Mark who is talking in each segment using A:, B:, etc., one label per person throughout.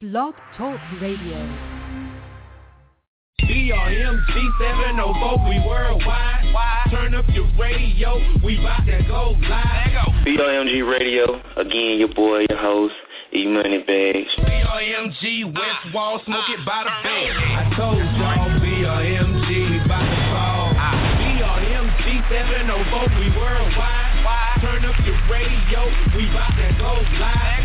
A: Blog Talk Radio.
B: BRMG 704, we worldwide. Turn up your radio, we bout to go live.
C: BRMG Radio, again, your boy, your host, E Money Bagz.
B: BRMG West Wall, smoke it by the bed. I told y'all BRMG, we bout to fall. BRMG 704, we worldwide. Turn up your radio, we bout to go live.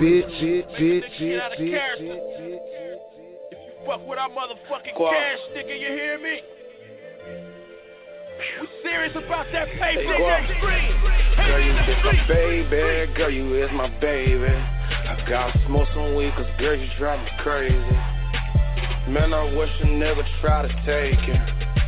D: Bitch, bitch, bitch, bitch, bitch,
E: If you fuck with our motherfucking
D: Qual.
E: cash, nigga, you hear me? We serious about that paper,
D: Hey. Girl, you is my baby, girl, you is my baby. I got smoke some weed, cause girl, you drive me crazy. Man, I wish a nigga try to take it.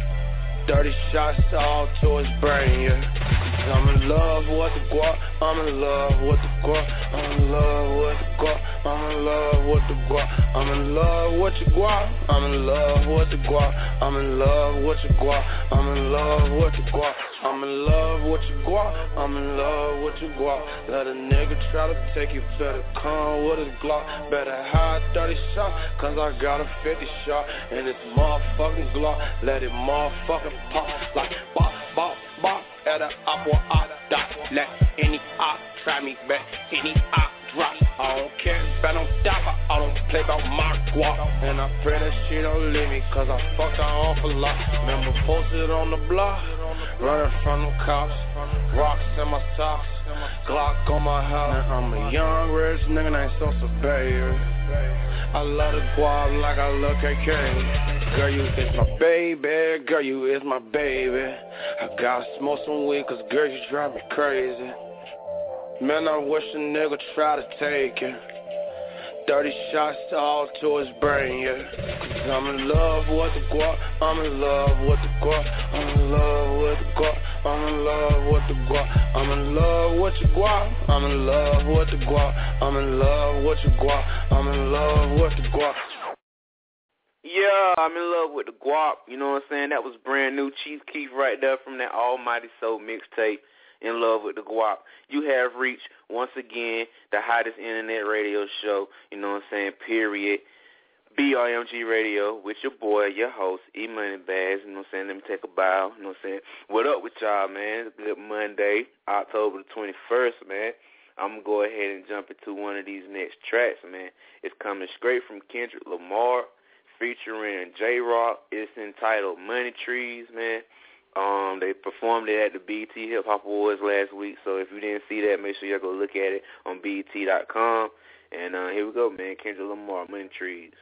D: 30 shots all to his brain, yeah. I'm in love with the guap, I'm in love with the guap, I'm in love with the guap, I'm in love with the guap, I'm in love with your guap, I'm in love with the guap, I'm in love with your guap, I'm in love with your guap, I'm in love with your guap, I'm in love with your guap. Let a nigga try to take you, better come with his Glock, better hide 30 shots, cause I got a 50 shot, and it's motherfucking Glock, let it motherfucking pop, like bop, bop, bop, at a op or op dot, let any op try me back, any op drop, I don't care, bet on top, I don't play about my guap, and I pray that she don't leave me, cause I fucked her awful lot, remember posted on the block, running from the cops, rocks in my socks, Glock on my house, I'm a young rich nigga named so baby. I love the guap like I love KK. Girl, you is my baby. Girl, you is my baby. I gotta smoke some weed, cause girl, you drive me crazy. Man, I wish a nigga try to take it. 30 shots all to his brain, yeah. Cause I'm in love with the guap. I'm in love with the guap. I'm in love with the guap. I'm in love with the guap. I'm in love with your guap. I'm in love with the guap. I'm in love with your guap. I'm in love with the guap.
C: Yeah, I'm in love with the guap. You know what I'm saying? That was brand new Chief Keef right there from that Almighty So mixtape. In love with the guap. You have reached once again the hottest internet radio show. You know what I'm saying? Period. BRMG Radio with your boy, your host, E Money Bagz. You know what I'm saying? Let me take a bow. You know what I'm saying? What up with y'all, man? It's good Monday, October the 21st, man. I'm going to go ahead and jump into one of these next tracks, man. It's coming straight from Kendrick Lamar featuring Jay Rock. It's entitled Money Trees, man. Um, they performed it at the BET Hip Hop Awards last week, so if you didn't see that, make sure y'all go look at it on BET.com. And uh, here we go, man. Kendrick Lamar, Money Trees.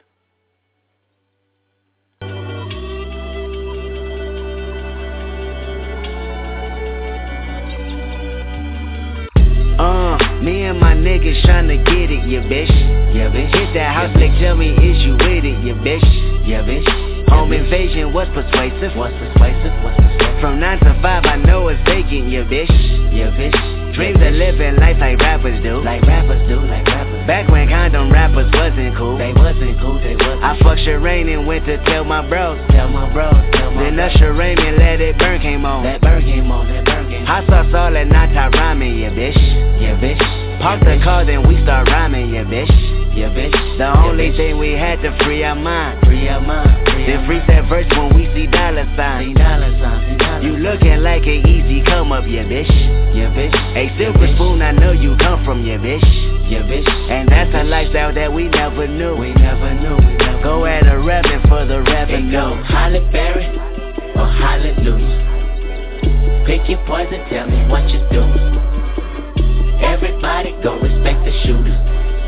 F: Uh, me and my niggas tryna get it, yeah, bitch. Yeah, bitch. Hit that house, like, tell me, is you with it, yeah, bitch. Yeah, bitch. Home invasion, what's persuasive? What's persuasive? What's persuasive? From 9 to 5, I know it's vacant, yeah, bitch. Yeah, bitch. Dreams of living life like rappers do. Like rappers do, like rappers. Back when condom rappers wasn't cool. They wasn't cool, they wasn't. I fucked Sherane and went to tell my bros. Tell my bros, tell my Then Usher Raymond let it burn came on. That burn came on, that burn came on. Hot sauce all that not top rhyming, yeah, bitch. Yeah, bitch. Park the car, then we start rhyming, yeah, bitch. Yeah, bitch. The only thing we had to free our mind. Free our mind. Then freeze that verse when we see dollar signs. See dollar signs. See dollar you looking like an easy come up, yeah, bitch. Yeah, bitch. A silver spoon, I know you come from, yeah, bitch. Yeah, bitch. And that's a lifestyle that we never knew. We never knew. We never Go at a revenue for the revenue.
G: go Halle Berry or Hallelujah. Pick your poison, tell me what you do. Everybody go respect the shooter.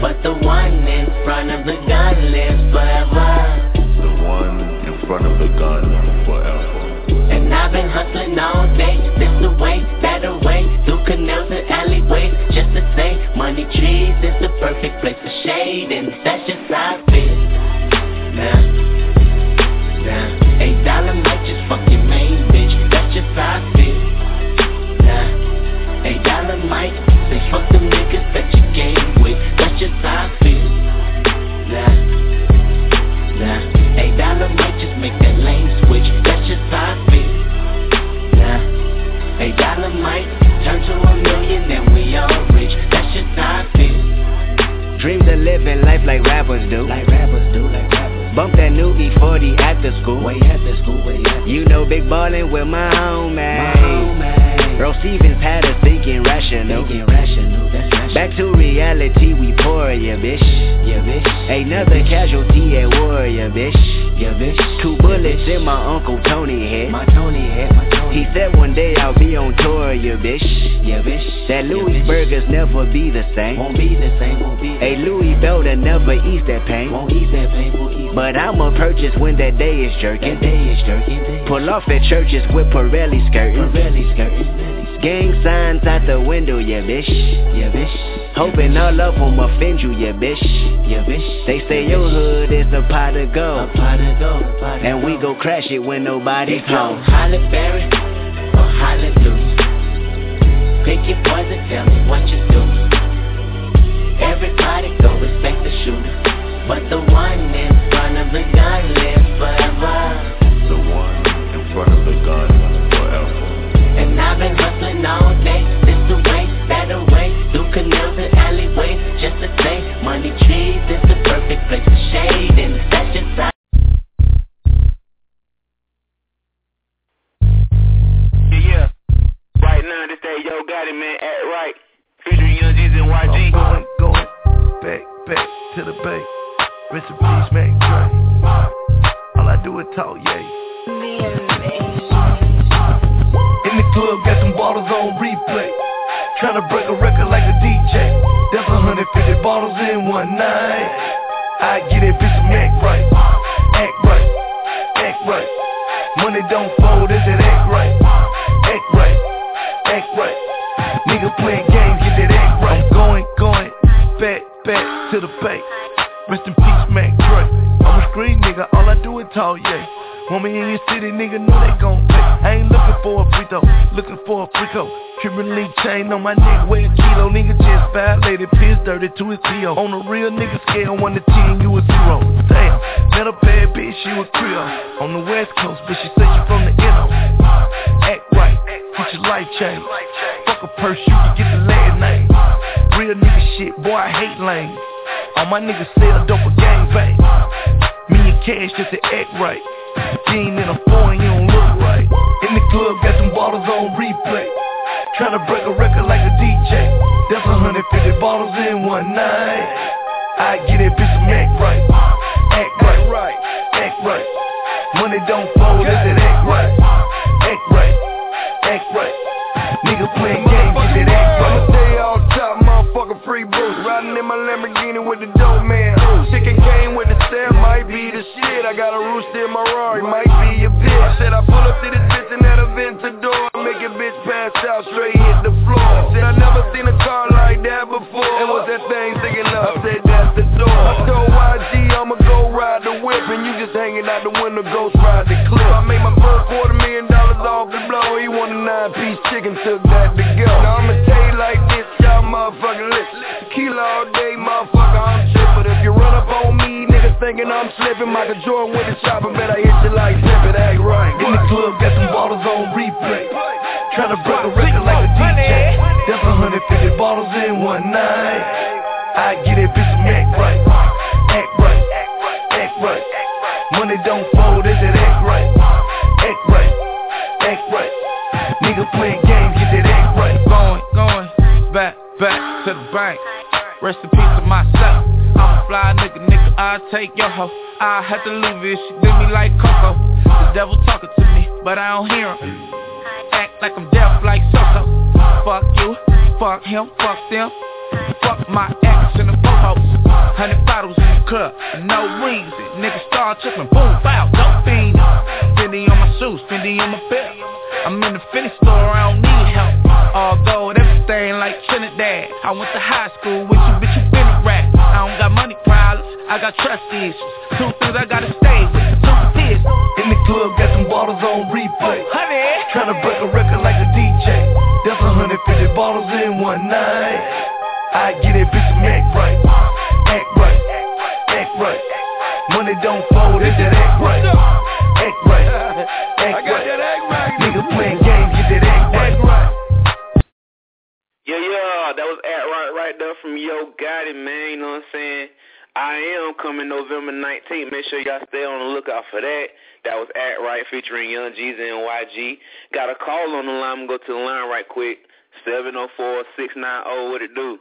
G: But the one in front of the gun lives forever.
H: The one in front of the gun forever.
G: And I've been hustling all day, this the way, better way, through canals and alleyways, just to say, money trees is the perfect place for shade, and that's just how I feel.
F: Jerking.
G: day jerking, day.
F: Pull off at churches with Pirelli skirting.
G: Pirelli skirting, Pirelli.
F: Gang signs out the window, yeah, bitch.
G: Yeah, bitch.
F: Hoping all of them offend you, yeah, bitch.
G: Yeah, bitch.
F: They say your hood is a pot of gold.
G: pot of gold, a pot of
F: And we go crash it when nobody's home.
G: Halle Berry or Hallelujah. Pick your poison, tell me what you do. Everybody go respect the shooter. But the one in front of the gun lives forever.
H: The one in front of the gun forever.
G: And I've been hustling all day. This the way, that the way. Through canals and alleyways. Just to say, money trees is the perfect place for shade. And
I: Rest in peace, Mac Dre. All I do is talk, yay. In the club, got some bottles on replay. Tryna break a record like a DJ. That's 150 bottles in one night. I get it, bitch, act right. Act right, act right. Money don't fold, is it act right? Act right, act right. Nigga playing games, get that act right. I'm going, going, back, back to the bay. Me in your city, nigga, know they gon' pay. I ain't looking for a free throw, looking for a free throw. Triple league chain on my neck, weigh a kilo. Nigga just violated, piss dirty to his PO. On a real nigga scale, 1 to 10, you a zero. Damn, met a bad bitch, she was Creole. On the west coast, but she said she from the NO. Act right, get your life change. Fuck a purse, you can get the last name. Real nigga shit, boy, I hate lanes. All my niggas sell dope for gang bang. Me and cash just to act right. Jean in a foreign, you don't look right. In the club, got some bottles on replay. Tryna break
J: Chopper, bet I hit you like zippin', act right.
I: In the club, got some bottles on replay. Tryna break a record like a DJ. That's 150 bottles in one night. I get it, bitch, some act right. Act right, act right. Money don't fold, is it act right? Act right, act right. Nigga playing games, get that act right.
K: Going, going, back, back to the bank. Rest in peace take your hoe. I have to leave it, she did me like Coco. The devil talking to me, but I don't hear him. Act like I'm deaf like Soso. Fuck you, fuck him, fuck them. Fuck my ex and the popos. Hundred bottles in the club, no reason. Nigga start tripping, boom, bow, dope fiend. Fendi on my shoes, Fendi on my belt. I'm in the Fendi store, I don't need help. All gold, everything like Trinidad. I went to high school with you, bitch, you I got trust issues. Two things I gotta stay with, two tears.
I: In the club, got some bottles on replay.
K: Honey,
I: Tryna break a record like a DJ. That's 150 bottles in one night. I get it, bitch, act right. Act right, act right. Money don't fold, is it
C: 19th. Make sure y'all stay on the lookout for that. That was Act Right featuring Young Jeezy and YG. Got a call on the line. I'm going to go to the line right quick. 704-690, what it do?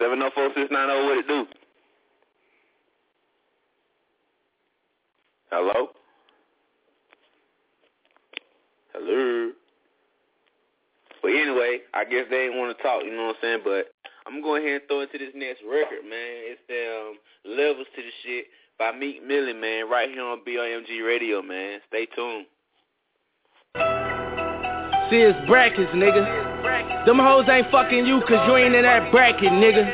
C: 704-690, what it do? Hello? Hello? But anyway, I guess they didn't want to talk, you know what I'm saying? But I'm going ahead and throw into this next record, man. It's the um, Levels to the Shit by Meek Millie, man, right here on BRMG Radio, man. Stay tuned.
L: See, it's brackets, nigga. Them hoes ain't fucking you cause you ain't in that bracket, nigga.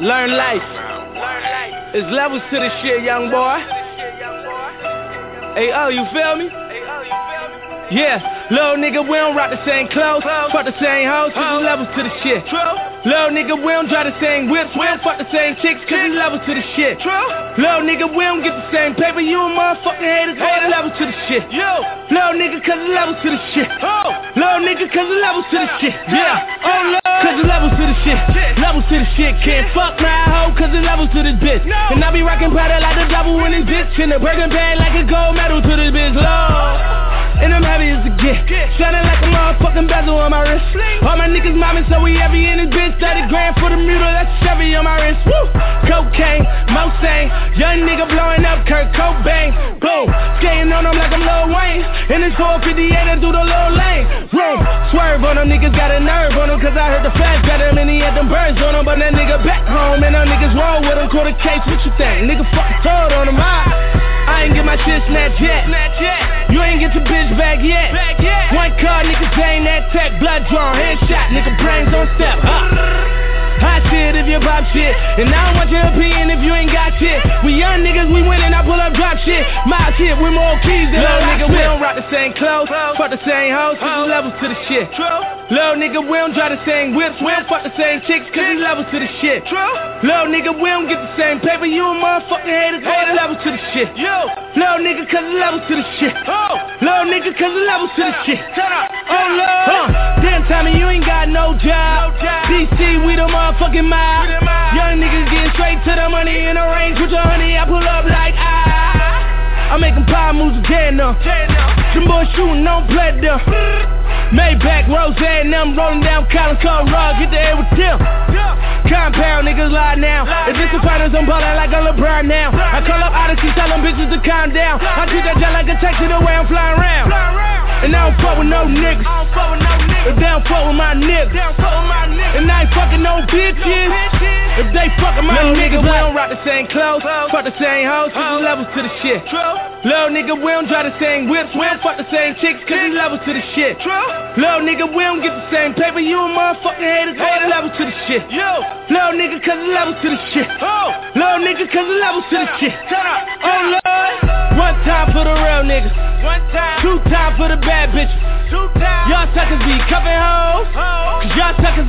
L: Learn life. It's levels to the shit, young boy. Hey, oh, you feel me? Yeah, little nigga, we don't rock the same clothes, fuck the same hoes, cause it's levels to the shit. True. Little nigga, we don't drive the same whips, we don't fuck the same chicks, cause it's levels to the shit. True. Little nigga, we don't get the same paper, you a motherfucking hater, cause it's levels to the shit. Yo. Little nigga, cause it's levels to the shit. Oh. Little nigga, cause it's levels to the shit. Yeah, oh lord, cause it's levels to the shit. Levels to the shit, can't fuck my hoe, cause it's levels to this bitch. And I be rocking powder like the double in this bitch, and the burger bag like a gold medal to this bitch, lord. Motherfucking bezel on my wrist. All my niggas mobbing, so we heavy in this bitch. 30 grand for the mule, that's Chevy on my wrist. Woo! Cocaine, Mosang. Young nigga blowing up Kurt Cobain. Boom! Skating on them like I'm Lil Wayne. In this 458 and do the low lane. Room! Swerve on them, niggas got a nerve on them. Cause I heard the got them and he had them birds on him. But that nigga back home and them niggas roll with him. Quarter case, what you think? Nigga fucking told on him. I, I ain't get my shit snatched yet. You ain't get your bitch back yet. One car, niggas ain't that tech. Blood drawn, headshot, nigga brains on step. Huh. Hot shit if you pop shit. And I don't want your opinion if you ain't got shit. We young niggas, we winning, I pull up drop shit. My shit with more keys than Little nigga, we don't rock the same clothes. Fuck the same hoes, cause it's levels to the shit. True Little nigga, we don't drive the same whips. We don't fuck the same chicks, cause it's levels to the shit. True Little nigga, we don't get the same paper. You a motherfucking hater, cause it's levels to the shit. Yo Little nigga, cause it's levels to the shit. Oh, little nigga, cause it's levels to the shit. Oh, Lord. Damn, Tommy, you ain't got no job. DC, motherfucking mob. Young niggas getting straight to the money in the range with your honey. I pull up like ah. I'm making power moves again now. Them boys shooting on play. Maybach, Rose, and them rolling down Collins Cole Rock. Get the air with them. Compound niggas lie now. If this the finals, I'm ballin' like a LeBron now. I call up Odyssey, tell them bitches to calm down. I treat that jet like a taxi the way I'm flying around. And I don't fuck with no niggas. If they don't fuck with my niggas. And I ain't fucking no bitches. If they fucking my niggas, we don't rock the same clothes. Fuck the same hoes, cause it's levels to the shit. Little nigga, we don't drive the same whips. We don't fuck the same chicks, cause it's levels to the shit. Little nigga, we don't get the same paper. You a motherfucking hater, cause it's levels to the shit. Little nigga, cause it's levels to the shit. Little nigga, cause it's levels to the shit. Oh Lord.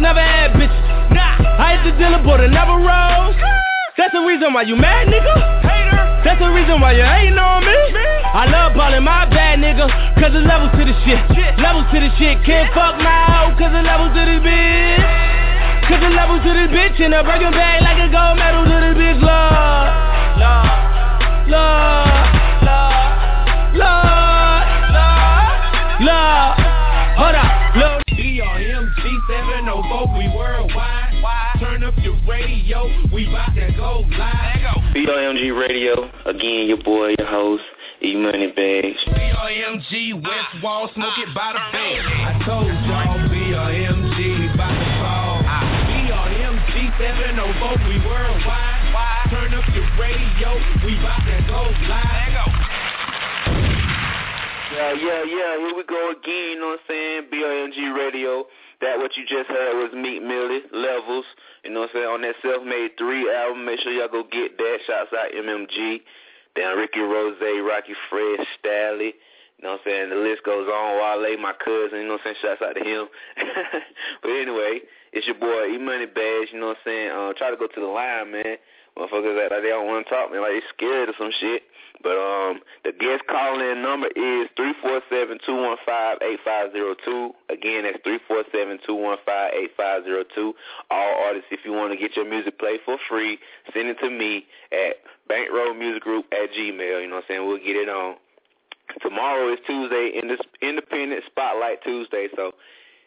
L: Never had bitches. Nah. I hit the dealer, but it never rose. That's the reason why you mad, nigga. Hater. That's the reason why you hating on me. I love ballin' my bad nigga. Cause it's levels to the shit. Levels to the shit. Can't fuck my hoe. Cause it's levels to this bitch. Cause it's levels to this bitch. And a breaking bag like a gold medal to this bitch. Lord. Lord. Lord. Lord. Lord.
B: 704, we worldwide. Turn up your radio, we bout to go live.
C: BRMG Radio, again, your boy, your host, E Money Bagz.
B: BRMG West Wall, smoke it by the bed. I told y'all BRMG, we bout to fall. BRMG 704, we worldwide. Turn up your radio, we bout to go live.
C: Yeah, yeah, yeah, here we go again, you know what I'm saying? BRMG Radio. That what you just heard was Meek Millie, Levels, you know what I'm saying, on that Self-Made 3 album. Make sure y'all go get that. Shouts out MMG. Down Ricky Rose, Rockie Fresh, Stalley. You know what I'm saying? The list goes on. Wale, my cousin, you know what I'm saying? Shouts out to him. but anyway, it's your boy E Money Bagz, you know what I'm saying? Uh, try to go to the line, man. Motherfuckers act like they don't want to talk, man, like they scared or some shit. But um, the guest call-in number is three four seven two one five eight five zero two. Again, that's three four seven two one five eight five zero two. All artists, if you want to get your music played for free, send it to me at Bankroll Music Group at Gmail. You know what I'm saying? We'll get it on. Tomorrow is Tuesday, in Independent Spotlight Tuesday, so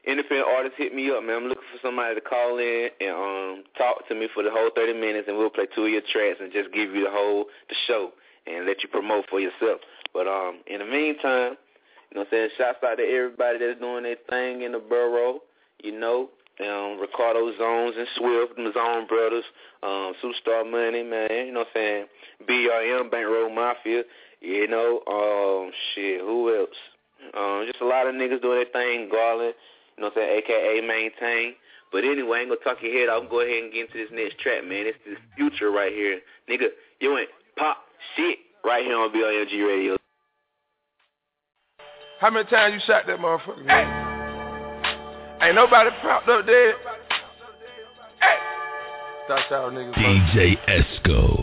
C: independent artists hit me up, man. I'm looking for somebody to call in and um talk to me for the whole 30 minutes, and we'll play two of your tracks and just give you the whole the show and let you promote for yourself. But um, in the meantime, you know what I'm saying, shouts out to everybody that's doing their thing in the borough, you know, um, Ricardo Zones and Swift, the Zone Brothers, um, Superstar Money, man, you know what I'm saying, BRM, Bankroll Mafia, you know, um, shit, who else? Um, just a lot of niggas doing their thing, Garland, you know what I'm saying, AKA Maintain. But anyway, I ain't gonna talk your head off. Go ahead and get into this next track, man. It's the future right here. Nigga, you ain't pop shit right here on BLG Radio.
M: How many times you shot that motherfucker? Hey. Ain't nobody popped up dead. Hey. That's y'all niggas.
I: DJ Esco.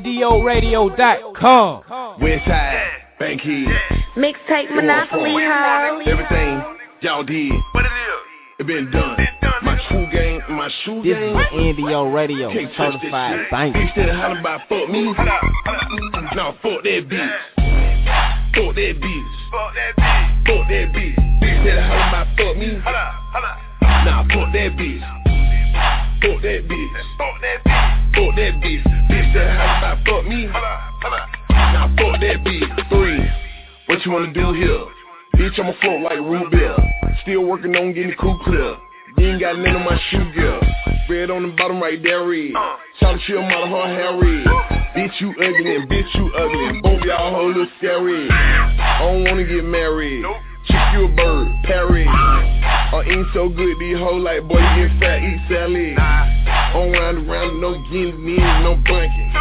L: NDORadio.com.
N: Westside, Bankhead.
O: Mixtape Monopoly, ho.
N: Everything y'all did. What it is? It been done. My shoe game, my shoe
L: This
N: game.
L: is NDO Radio,
N: Can't touch this
L: certified
N: shit.
L: banger.
N: Instead of hollering about fuck me, now fuck that bitch. Fuck that bitch. Fuck that bitch. Instead of hollering about fuck me, now fuck that bitch. Fuck that bitch. Fuck that bitch. Fuck that bitch. Bitch that hollering about fuck me, now fuck that bitch. Three. What you wanna do here? Bitch, I'ma float like root beer. Still working on getting the cool clear. You ain't got none of my shoe gear. Red on the bottom right there, red. Shout to your mother, her hair red. Bitch, you ugly and bitch, you ugly. Both y'all hoes look scary. I don't wanna get married. Chick you a bird. So good, these hoes like, boy, you get fat, eat salad. On round around, no guinea, no bunking.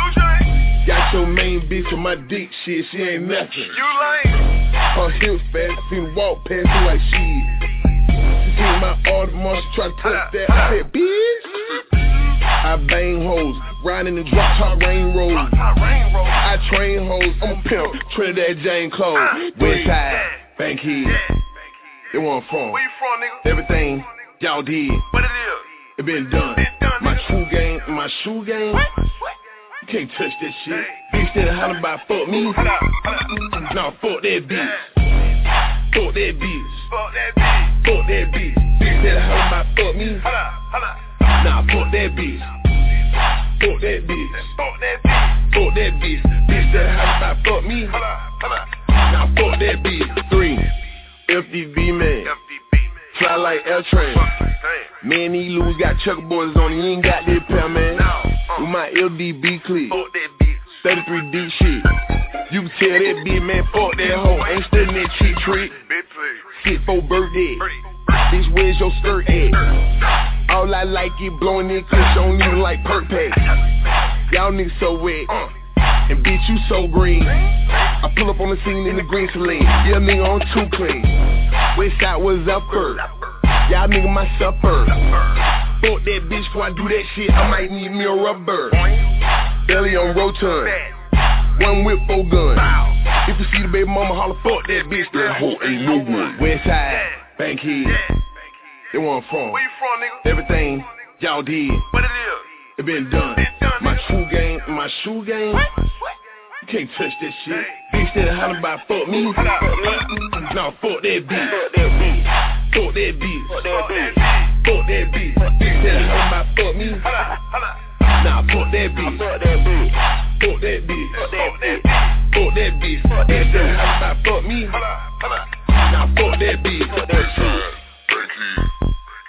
N: Got your main bitch on my dick, shit, she ain't nothing. You lame. Her hips fast, seen walk past her like shit. She seen my Audemars, she try to touch that. I said, bitch. I bang hoes, riding in the drop top rain road. I train hoes, I'm a pimp, Trinidad Jane Cole. West side, Bankhead. They want from. Where you from, nigga? Everything y'all did. What it is? It been done. My true game, my shoe game. You can't touch that shit. Bitch said how about fuck me? Nah, fuck that bitch. Fuck that bitch. Fuck that bitch. Fuck that bitch. Bitch said how about fuck me? Nah, fuck that bitch. Fuck that bitch. Fuck that bitch. Fuck that bitch. Bitch said how about fuck me? Nah, fuck that bitch. Three. FDB. Fly like L train. Man, these lose got checkerboards on. He ain't got that pair, man. With my LDB clip. 33 D shit. You can tell that bitch, man, fuck that hoe. Ain't studying that cheap trick. Shit for birthday. Bitch, where's your skirt at? All I like is blowing it cause you don't even like perk pack. Y'all niggas so wet. And bitch, you so green. I pull up on the scene in the green saline. Yeah, nigga on too clean. West side was upper. Y'all nigga my supper. Fuck that bitch before I do that shit. I might need me a rubber. Belly on rotund. One whip, four gun. If you see the baby mama holler, fuck that bitch. That hoe ain't no one. West side, Bankhead. They want from. Where you from, nigga? Everything y'all did. What it is? It been done. My true game, my shoe game. You can't touch that shit. Bitch that how about fuck me? Nah, fuck that bitch. Fuck that bitch. Fuck that bitch. Fuck that Bitch said how about fuck me? Nah, fuck that bitch. Fuck that bitch. Fuck that bitch. Fuck that bitch. Bitch about fuck me? Nah, fuck that bitch.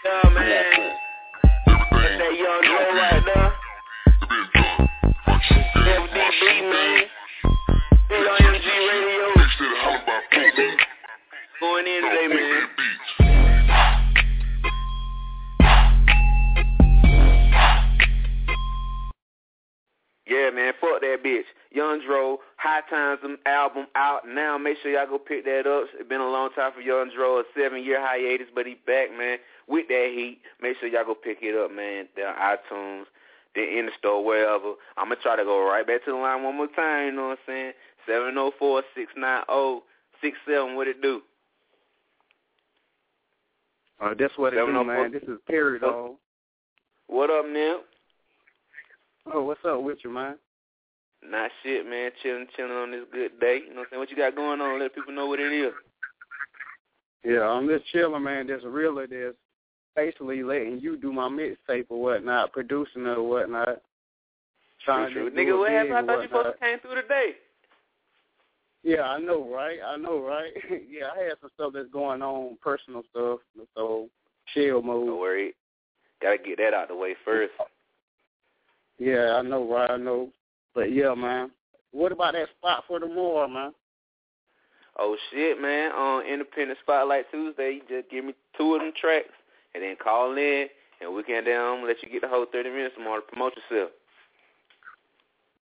C: Yeah, man. Man, fuck that bitch. Young Dro, High Times um, album out now. Make sure y'all go pick that up. It's been a long time for Young Dro, a seven-year hiatus, but he back, man, with that heat. Make sure y'all go pick it up, man. On iTunes, they're in the store, wherever. I'm going to try to go right back to the line one more time, you know what I'm saying? 704-690-67, what it do?
P: Uh, that's what it do, man. This is Perry, dog.
C: What up, Nip?
P: Oh, what's up with you, man?
C: Not shit, man. Chilling, chilling on this good day. You know what I'm saying? What you got going on? Let people know what it is.
P: Yeah, I'm just chilling, man. There's a realer that's basically letting you do my mixtape or whatnot, producing it or whatnot. Trying
C: True.
P: to
C: Nigga, what happened? I thought you supposed to came through today.
P: Yeah, I know, right? I know, right? yeah, I had some stuff that's going on, personal stuff, so chill mode.
C: Don't worry. Gotta get that out the way first.
P: Yeah, I know, right? I know. But yeah, man. What about that spot for tomorrow, man?
C: Oh shit, man! On Independent Spotlight Tuesday, you just give me two of them tracks, and then call in, and we can um let you get the whole thirty minutes tomorrow to promote yourself.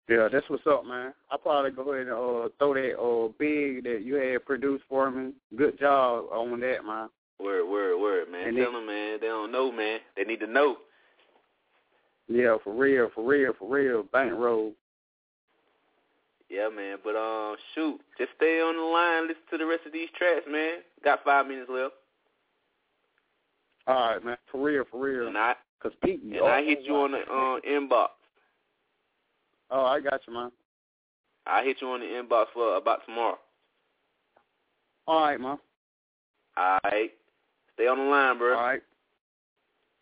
P: Yeah, that's what's up, man. I'll probably go ahead and uh, throw that uh, big that you had produced for me. Good job on that, man.
C: Word, word, word, man.
P: And
C: Tell
P: then-
C: them, man. They don't know, man. They need to know.
P: Yeah, for real, for real, for real. Bankroll.
C: Yeah, man. But um, shoot, just stay on the line. Listen to the rest of these tracks, man. Got five minutes left,
P: All right, man. For real, for real.
C: and I
P: Cause Pete,
C: and I hit you on the uh, inbox.
P: Oh, I got you, man.
C: I hit you on the inbox for about tomorrow.
P: All right, man.
C: All right. Stay on the line, bro.
P: All right.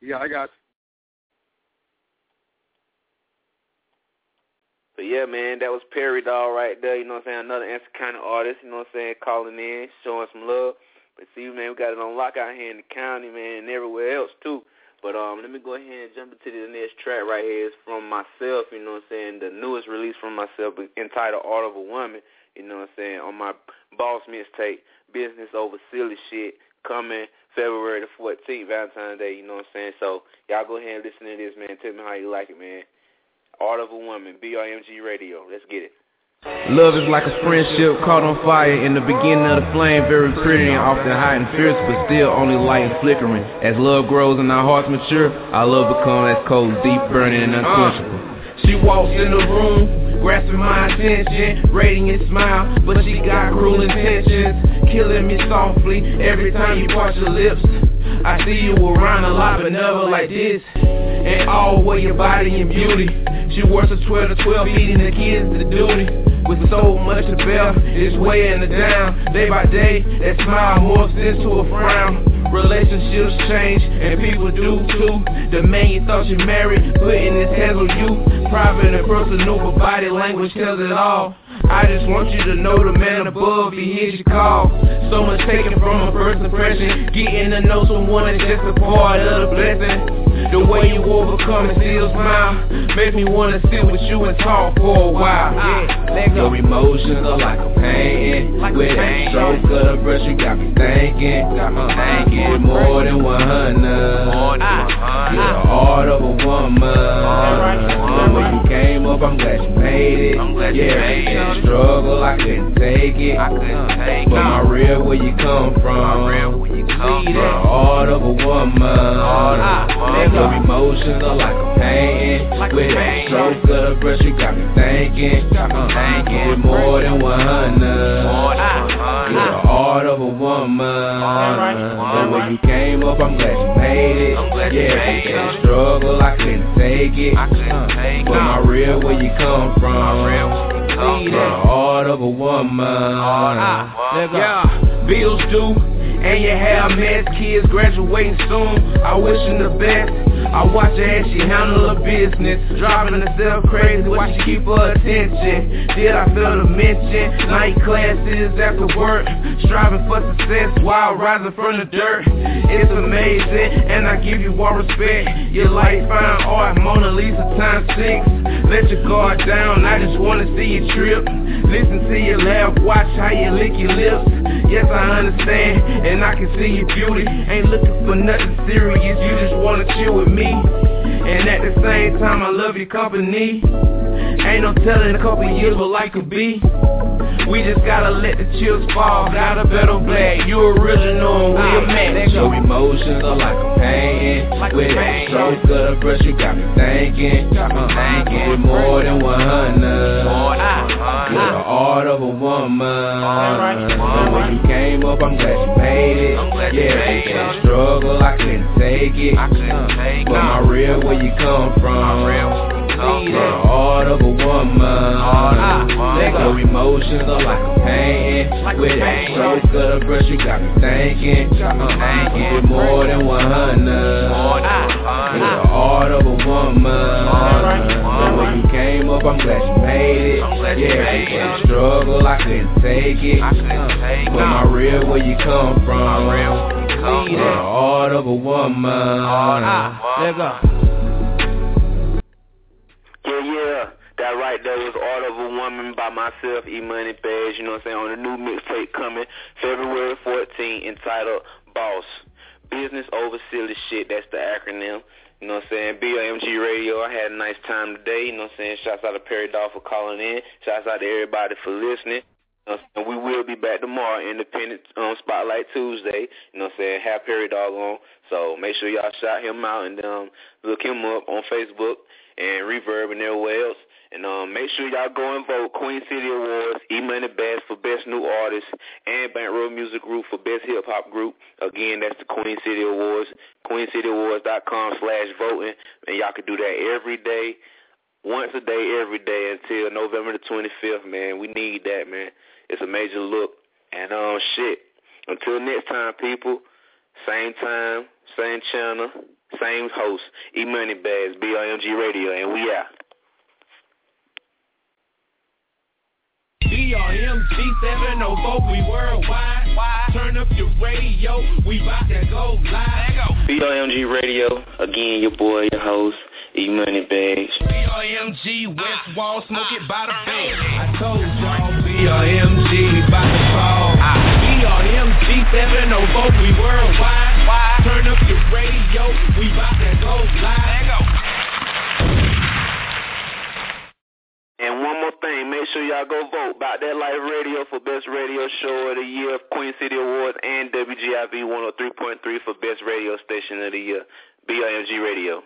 P: Yeah, I got
C: But yeah, man, that was Perry Doll right there. You know what I'm saying? Another answer kind of artist. You know what I'm saying? Calling in, showing some love. But see, man, we got it on lock out here in the county, man, and everywhere else too. But um, let me go ahead and jump into the next track right here. It's from myself, you know what I'm saying? The newest release from myself entitled Art of a Woman, you know what I'm saying? On my Boss mixtape, Business Over Silly Shit, coming February the 14th, Valentine's Day, you know what I'm saying? So y'all go ahead and listen to this, man. Tell me how you like it, man. Art of a Woman, BRMG Radio. Let's get it.
Q: Love is like a friendship caught on fire in the beginning of the flame, very pretty and often hot and fierce, but still only light and flickering. As love grows and our hearts mature, our love becomes as cold, deep, burning, and unquenchable. She walks in the room, grasping my attention, radiant smile, but she got cruel intentions, killing me softly every time you part your lips. I see you around a lot, but never like this. And all way your body and beauty. She works a 12 to 12, feeding the kids to duty. With so much to bear, it's weighing her down. Day by day, that smile morphs into a frown. Relationships change, and people do too. The man you thought you married, putting his hands on you. Private and personal, but body language tells it all. I just want you to know the man above, he hears your call. So much taken from a first impression. Getting to know someone is just a part of the blessing. The way you overcome and still smile. Makes me wanna sit with you and talk for a while. Yeah. Your emotions are like a painting. With a stroke of the brush you got me thinking. Got me uh-huh. thinking. More than 100 You're the heart of a woman. So when you came up I'm glad you made it. Yeah, in struggle I couldn't take it. But my real where you come from. The heart of a woman your emotions are like a painting With a stroke of the brush you got me thinking. Uh, thinking. more than 100 You're the heart of a woman. The way you came up I'm glad you made it. Yeah, in struggle I couldn't take it. Uh, but my real where you come from? The heart of a woman. Yeah, bills due and you have mess kids graduating soon. I wish them the best. I watch her as she handle her business. Driving herself crazy, watch she keep her attention? Did I fail to mention Night classes after work? Striving for success while rising from the dirt. It's amazing, and I give you all respect. Your life fine art, Mona Lisa times six. Let your guard down, I just wanna see you trip. Listen to your laugh, watch how you lick your lips Yes, I understand, and I can see your beauty Ain't looking for nothing serious, you just wanna chill with me and at the same time, I love your company. Ain't no telling a couple years what life could be. We just gotta let the chips fall. Got a better black, you original, we a match. Your emotions are like a pain. With a stroke of the brush, you got me thinking. Uh-huh. Thinking more than 100. You're the art of a woman. So when you came up, I'm glad you made it. Yeah, in struggle, I couldn't take it. Uh, but my real, where you come from? The heart of a woman. Ah, Your emotions are like a painting. With a stroke of the brush, you got me thinking. Uh, thinking more than 100. Ah, the heart of a woman. So when you came up, I'm glad you made it. Yeah, in struggle, I couldn't uh, take it. But my real, where you come from? The heart of a woman. Let go.
C: Yeah, yeah. That right there was Art of a Woman by myself, E Money Bagz, you know what I'm saying, on the new mixtape coming February 14th entitled Boss. Business over silly shit, that's the acronym. You know what I'm saying? BMG Radio, I had a nice time today. You know what I'm saying? Shouts out to Perry Doll for calling in. Shouts out to everybody for listening. You know and we will be back tomorrow, Independent um, Spotlight Tuesday. You know what I'm saying? Have Perry Dog on. So make sure y'all shout him out and um, look him up on Facebook and Reverb and everywhere else. And um, make sure y'all go and vote Queen City Awards, E-Money Bagz for Best New Artist, and Bankroll Music Group for Best Hip Hop Group. Again, that's the Queen City Awards, queencityawards.com slash voting. And y'all can do that every day, once a day, every day until November the 25th, man. We need that, man. It's a major look. And um, shit, until next time, people, same time, same channel, same host, E-Money Bagz, BRMG Radio, and we out.
B: BRMG 704, we worldwide. Turn up your radio, we bout to go live.
C: BRMG Radio, again, your boy, your host, E Money Bagz.
B: BRMG, West Wall, smoke it by the bag. I told y'all, BRMG, we bout to fall. BRMG 704, we worldwide. Turn up your radio, we bout to go live.
C: And one more thing, make sure y'all go vote Bout Dat Life Radio for best radio show of the year, Queen City Awards, and WGIV 103.3 for best radio station of the year, BRMG Radio.